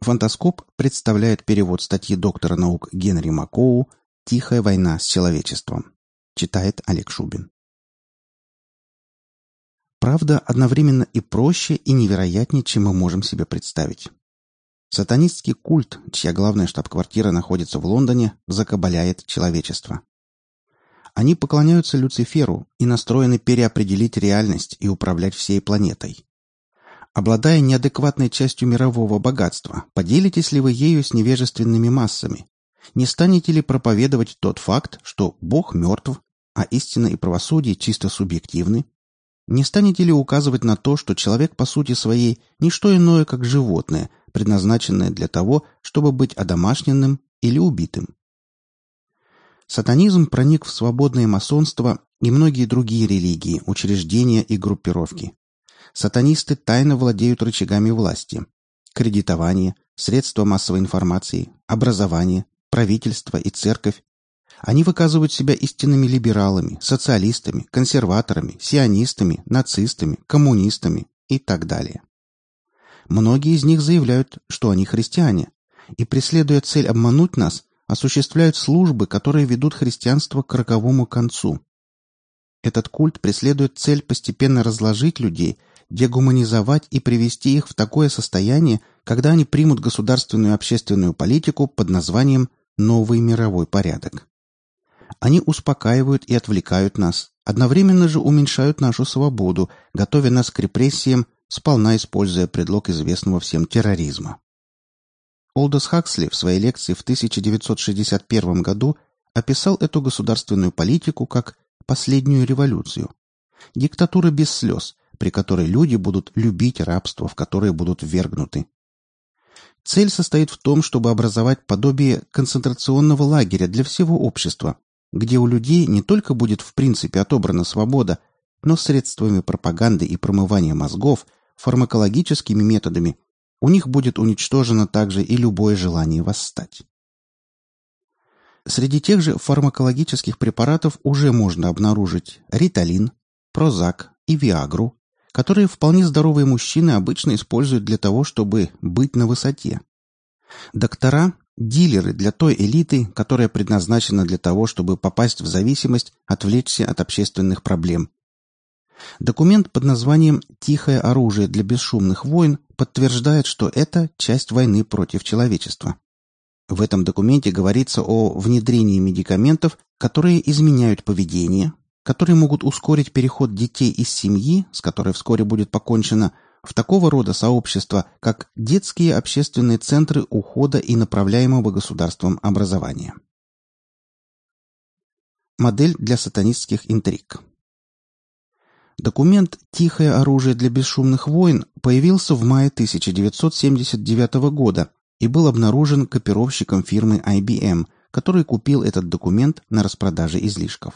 Фантаскоп представляет перевод статьи доктора наук Генри Макоу «Тихая война с человечеством». Читает Олег Шубин. Правда одновременно и проще, и невероятнее, чем мы можем себе представить. Сатанистский культ, чья главная штаб-квартира находится в Лондоне, закабаляет человечество. Они поклоняются Люциферу и настроены переопределить реальность и управлять всей планетой. Обладая неадекватной частью мирового богатства, поделитесь ли вы ею с невежественными массами? Не станете ли проповедовать тот факт, что Бог мертв, а истина и правосудие чисто субъективны? Не станете ли указывать на то, что человек по сути своей не что иное, как животное, предназначенное для того, чтобы быть одомашненным или убитым? Сатанизм проник в свободное масонство и многие другие религии, учреждения и группировки. Сатанисты тайно владеют рычагами власти. Кредитование, средства массовой информации, образование, правительство и церковь. Они выказывают себя истинными либералами, социалистами, консерваторами, сионистами, нацистами, коммунистами и так далее. Многие из них заявляют, что они христиане, и, преследуя цель обмануть нас, осуществляют службы, которые ведут христианство к роковому концу. Этот культ преследует цель постепенно разложить людей дегуманизовать и привести их в такое состояние, когда они примут государственную общественную политику под названием «новый мировой порядок». Они успокаивают и отвлекают нас, одновременно же уменьшают нашу свободу, готовя нас к репрессиям, сполна используя предлог известного всем терроризма. Олдос Хаксли в своей лекции в 1961 году описал эту государственную политику как «последнюю революцию». Диктатура без слез, при которой люди будут любить рабство, в которое будут ввергнуты. Цель состоит в том, чтобы образовать подобие концентрационного лагеря для всего общества, где у людей не только будет в принципе отобрана свобода, но средствами пропаганды и промывания мозгов, фармакологическими методами, у них будет уничтожено также и любое желание восстать. Среди тех же фармакологических препаратов уже можно обнаружить риталин, прозак и виагру, которые вполне здоровые мужчины обычно используют для того, чтобы быть на высоте. Доктора – дилеры для той элиты, которая предназначена для того, чтобы попасть в зависимость, отвлечься от общественных проблем. Документ под названием «Тихое оружие для бесшумных войн» подтверждает, что это часть войны против человечества. В этом документе говорится о внедрении медикаментов, которые изменяют поведение, которые могут ускорить переход детей из семьи, с которой вскоре будет покончено, в такого рода сообщества, как детские общественные центры ухода и направляемого государством образования. Модель для сатанистских интриг. Документ «Тихое оружие для бесшумных войн» появился в мае 1979 года и был обнаружен копировщиком фирмы IBM, который купил этот документ на распродаже излишков.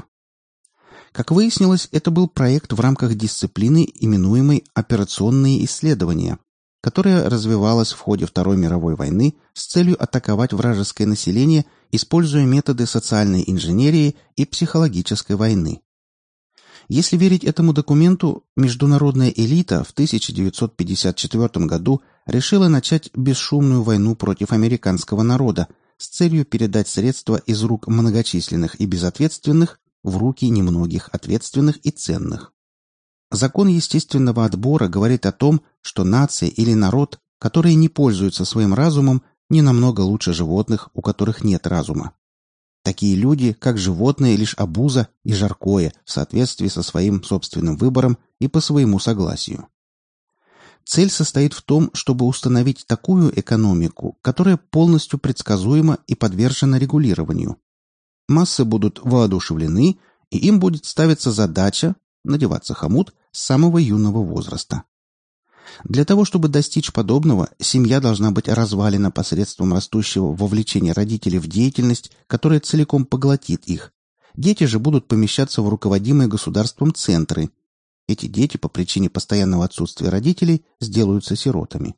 Как выяснилось, это был проект в рамках дисциплины, именуемой «операционные исследования», которая развивалась в ходе Второй мировой войны с целью атаковать вражеское население, используя методы социальной инженерии и психологической войны. Если верить этому документу, международная элита в 1954 году решила начать бесшумную войну против американского народа с целью передать средства из рук многочисленных и безответственных в руки немногих ответственных и ценных. Закон естественного отбора говорит о том, что нация или народ, которые не пользуются своим разумом, не намного лучше животных, у которых нет разума. Такие люди, как животные, лишь обуза и жаркое в соответствии со своим собственным выбором и по своему согласию. Цель состоит в том, чтобы установить такую экономику, которая полностью предсказуема и подвержена регулированию, массы будут воодушевлены, и им будет ставиться задача надеваться хомут с самого юного возраста. Для того, чтобы достичь подобного, семья должна быть развалена посредством растущего вовлечения родителей в деятельность, которая целиком поглотит их. Дети же будут помещаться в руководимые государством центры. Эти дети по причине постоянного отсутствия родителей сделаются сиротами.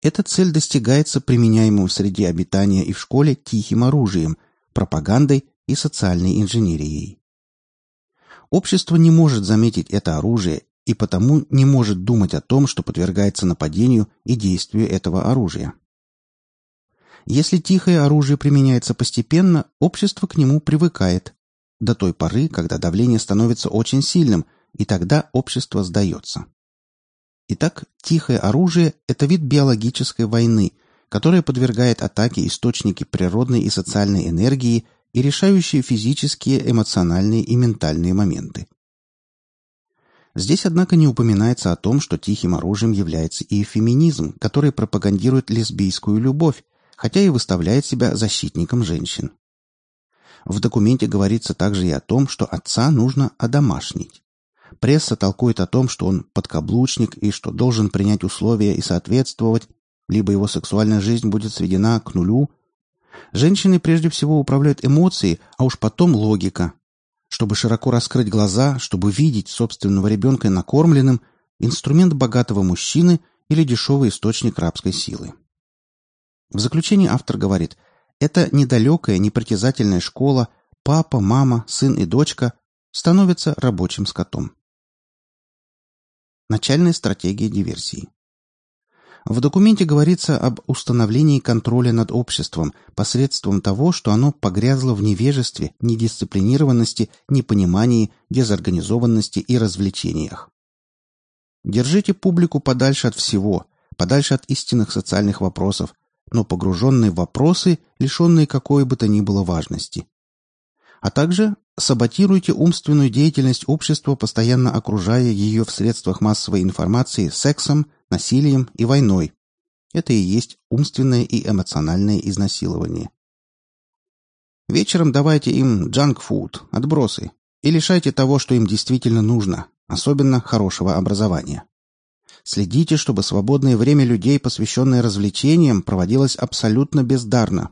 Эта цель достигается применяемым в среде обитания и в школе тихим оружием, пропагандой и социальной инженерией. Общество не может заметить это оружие и потому не может думать о том, что подвергается нападению и действию этого оружия. Если тихое оружие применяется постепенно, общество к нему привыкает до той поры, когда давление становится очень сильным, и тогда общество сдается. Итак, тихое оружие – это вид биологической войны, которая подвергает атаке источники природной и социальной энергии и решающие физические, эмоциональные и ментальные моменты. Здесь, однако, не упоминается о том, что тихим оружием является и феминизм, который пропагандирует лесбийскую любовь, хотя и выставляет себя защитником женщин. В документе говорится также и о том, что отца нужно одомашнить. Пресса толкует о том, что он подкаблучник и что должен принять условия и соответствовать, либо его сексуальная жизнь будет сведена к нулю. Женщины прежде всего управляют эмоции, а уж потом логика. Чтобы широко раскрыть глаза, чтобы видеть собственного ребенка накормленным, инструмент богатого мужчины или дешевый источник рабской силы. В заключении автор говорит, это недалекая, непритязательная школа, папа, мама, сын и дочка становятся рабочим скотом. Начальная стратегия диверсии. В документе говорится об установлении контроля над обществом посредством того, что оно погрязло в невежестве, недисциплинированности, непонимании, дезорганизованности и развлечениях. Держите публику подальше от всего, подальше от истинных социальных вопросов, но погруженные в вопросы, лишенные какой бы то ни было важности. А также саботируйте умственную деятельность общества, постоянно окружая ее в средствах массовой информации сексом, насилием и войной. Это и есть умственное и эмоциональное изнасилование. Вечером давайте им джанк-фуд, отбросы, и лишайте того, что им действительно нужно, особенно хорошего образования. Следите, чтобы свободное время людей, посвященное развлечениям, проводилось абсолютно бездарно.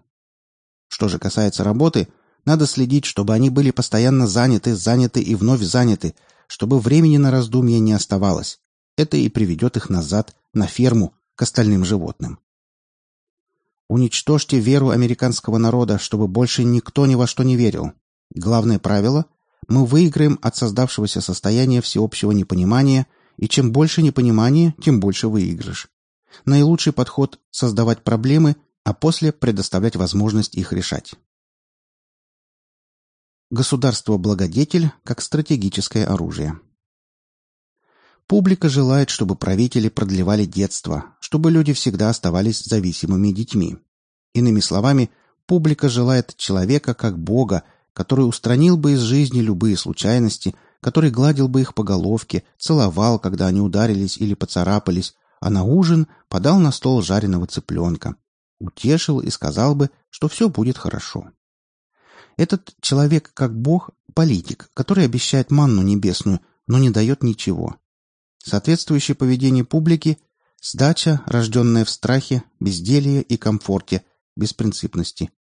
Что же касается работы, надо следить, чтобы они были постоянно заняты, заняты и вновь заняты, чтобы времени на раздумья не оставалось. Это и приведет их назад, на ферму, к остальным животным. Уничтожьте веру американского народа, чтобы больше никто ни во что не верил. Главное правило – мы выиграем от создавшегося состояния всеобщего непонимания и чем больше непонимания, тем больше выигрыш. Наилучший подход – создавать проблемы, а после предоставлять возможность их решать. Государство-благодетель как стратегическое оружие. Публика желает, чтобы правители продлевали детство, чтобы люди всегда оставались зависимыми детьми. Иными словами, публика желает человека как Бога, который устранил бы из жизни любые случайности – который гладил бы их по головке, целовал, когда они ударились или поцарапались, а на ужин подал на стол жареного цыпленка. Утешил и сказал бы, что все будет хорошо. Этот человек, как бог, политик, который обещает манну небесную, но не дает ничего. Соответствующее поведение публики – сдача, рожденная в страхе, безделье и комфорте, беспринципности.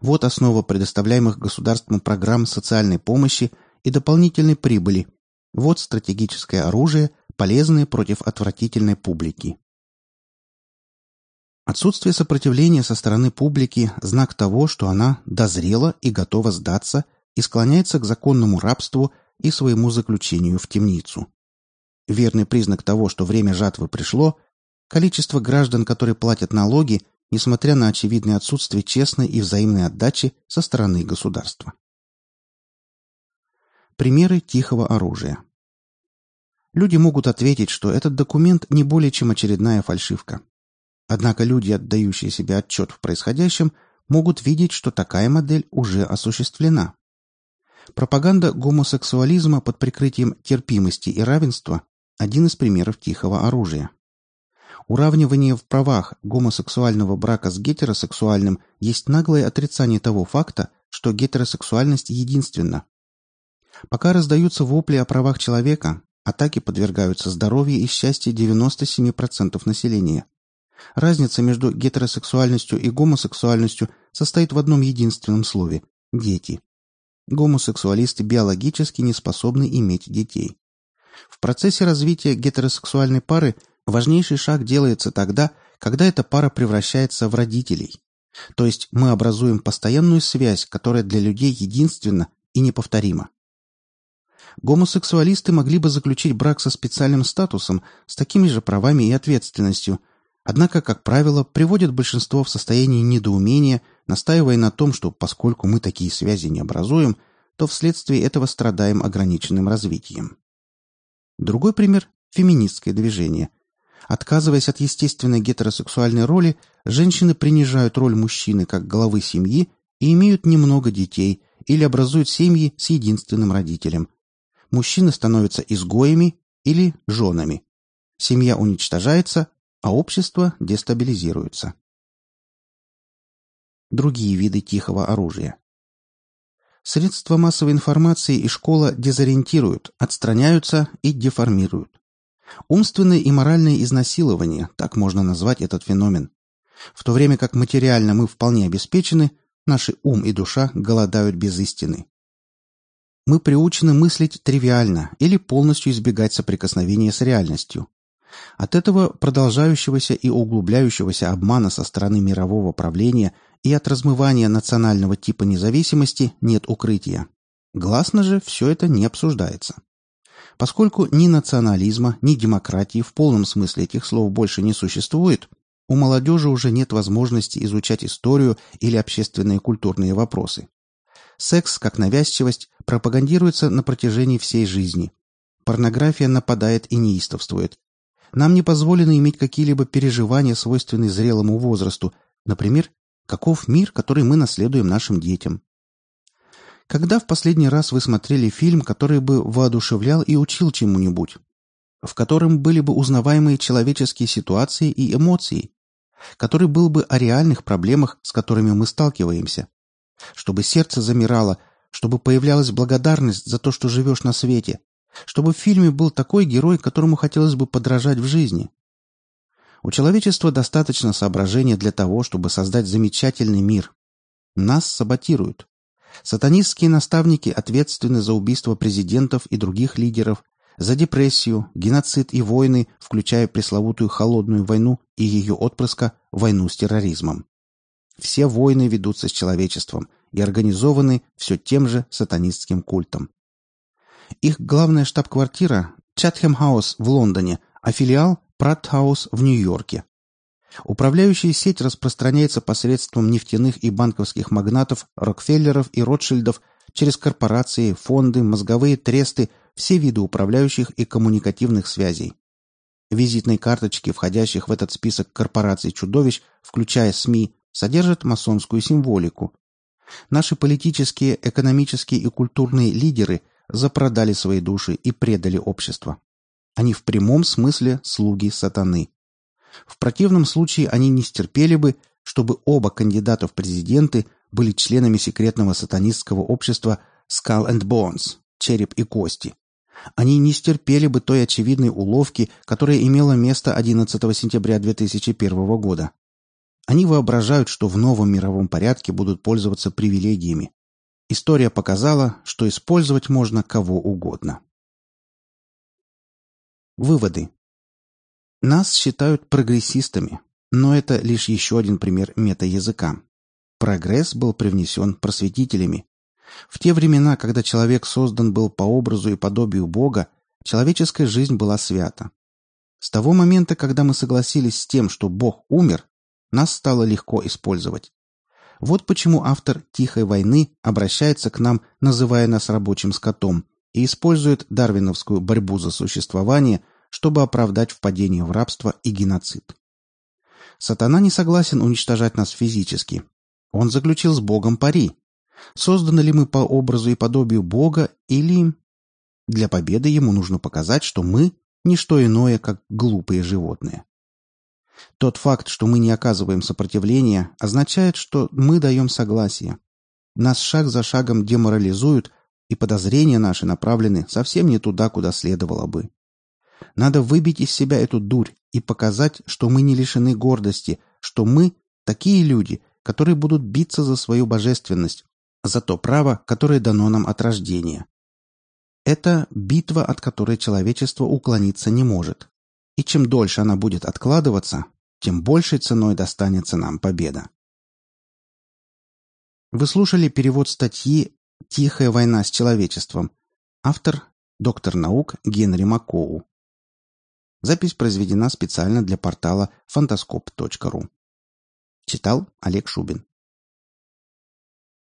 Вот основа предоставляемых государством программ социальной помощи – и дополнительной прибыли. Вот стратегическое оружие, полезное против отвратительной публики. Отсутствие сопротивления со стороны публики – знак того, что она дозрела и готова сдаться и склоняется к законному рабству и своему заключению в темницу. Верный признак того, что время жатвы пришло – количество граждан, которые платят налоги, несмотря на очевидное отсутствие честной и взаимной отдачи со стороны государства. Примеры тихого оружия. Люди могут ответить, что этот документ не более чем очередная фальшивка. Однако люди, отдающие себе отчет в происходящем, могут видеть, что такая модель уже осуществлена. Пропаганда гомосексуализма под прикрытием терпимости и равенства – один из примеров тихого оружия. Уравнивание в правах гомосексуального брака с гетеросексуальным есть наглое отрицание того факта, что гетеросексуальность единственна, Пока раздаются вопли о правах человека, атаки подвергаются здоровье и счастье 97% населения. Разница между гетеросексуальностью и гомосексуальностью состоит в одном единственном слове – дети. Гомосексуалисты биологически не способны иметь детей. В процессе развития гетеросексуальной пары важнейший шаг делается тогда, когда эта пара превращается в родителей. То есть мы образуем постоянную связь, которая для людей единственна и неповторима. Гомосексуалисты могли бы заключить брак со специальным статусом, с такими же правами и ответственностью, однако, как правило, приводят большинство в состояние недоумения, настаивая на том, что поскольку мы такие связи не образуем, то вследствие этого страдаем ограниченным развитием. Другой пример – феминистское движение. Отказываясь от естественной гетеросексуальной роли, женщины принижают роль мужчины как главы семьи и имеют немного детей или образуют семьи с единственным родителем. Мужчины становятся изгоями или женами. Семья уничтожается, а общество дестабилизируется. Другие виды тихого оружия. Средства массовой информации и школа дезориентируют, отстраняются и деформируют. Умственное и моральное изнасилование, так можно назвать этот феномен. В то время как материально мы вполне обеспечены, наши ум и душа голодают без истины. Мы приучены мыслить тривиально или полностью избегать соприкосновения с реальностью. От этого продолжающегося и углубляющегося обмана со стороны мирового правления и от размывания национального типа независимости нет укрытия. Гласно же все это не обсуждается. Поскольку ни национализма, ни демократии в полном смысле этих слов больше не существует, у молодежи уже нет возможности изучать историю или общественные культурные вопросы. Секс, как навязчивость, пропагандируется на протяжении всей жизни. Порнография нападает и неистовствует, нам не позволено иметь какие-либо переживания, свойственные зрелому возрасту, например, каков мир, который мы наследуем нашим детям. Когда в последний раз вы смотрели фильм, который бы воодушевлял и учил чему-нибудь? В котором были бы узнаваемые человеческие ситуации и эмоции? Который был бы о реальных проблемах, с которыми мы сталкиваемся? Чтобы сердце замирало, чтобы появлялась благодарность за то, что живешь на свете, чтобы в фильме был такой герой, которому хотелось бы подражать в жизни. У человечества достаточно соображения для того, чтобы создать замечательный мир. Нас саботируют. Сатанистские наставники ответственны за убийство президентов и других лидеров, за депрессию, геноцид и войны, включая пресловутую холодную войну и ее отпрыска – войну с терроризмом. Все войны ведутся с человечеством и организованы все тем же сатанистским культом. Их главная штаб-квартира – Чатхэм-хаус в Лондоне, а филиал – Пратт-хаус в Нью-Йорке. Управляющая сеть распространяется посредством нефтяных и банковских магнатов, Рокфеллеров и Ротшильдов через корпорации, фонды, мозговые тресты, все виды управляющих и коммуникативных связей. Визитные карточки, входящих в этот список корпораций-чудовищ, включая СМИ, содержат масонскую символику. Наши политические, экономические и культурные лидеры запродали свои души и предали общество. Они в прямом смысле слуги сатаны. В противном случае они не стерпели бы, чтобы оба кандидата в президенты были членами секретного сатанистского общества Skull and Bones – череп и кости. Они не стерпели бы той очевидной уловки, которая имела место 11 сентября 2001 года. Они воображают, что в новом мировом порядке будут пользоваться привилегиями. История показала, что использовать можно кого угодно. Выводы. Нас считают прогрессистами, но это лишь еще один пример метаязыка. Прогресс был привнесен просветителями. В те времена, когда человек создан был по образу и подобию Бога, человеческая жизнь была свята. С того момента, когда мы согласились с тем, что Бог умер, нас стало легко использовать. Вот почему автор «Тихой войны» обращается к нам, называя нас рабочим скотом, и использует дарвиновскую борьбу за существование, чтобы оправдать впадение в рабство и геноцид. Сатана не согласен уничтожать нас физически. Он заключил с Богом пари. Созданы ли мы по образу и подобию Бога или... Для победы ему нужно показать, что мы – не что иное, как глупые животные. Тот факт, что мы не оказываем сопротивления, означает, что мы даем согласие. Нас шаг за шагом деморализуют, и подозрения наши направлены совсем не туда, куда следовало бы. Надо выбить из себя эту дурь и показать, что мы не лишены гордости, что мы такие люди, которые будут биться за свою божественность, за то право, которое дано нам от рождения. Это битва, от которой человечество уклониться не может и чем дольше она будет откладываться, тем большей ценой достанется нам победа. Вы слушали перевод статьи «Тихая война с человечеством». Автор Доктор наук Генри Макоу. Запись произведена специально для портала фантаскоп.ру. Читал Олег Шубин.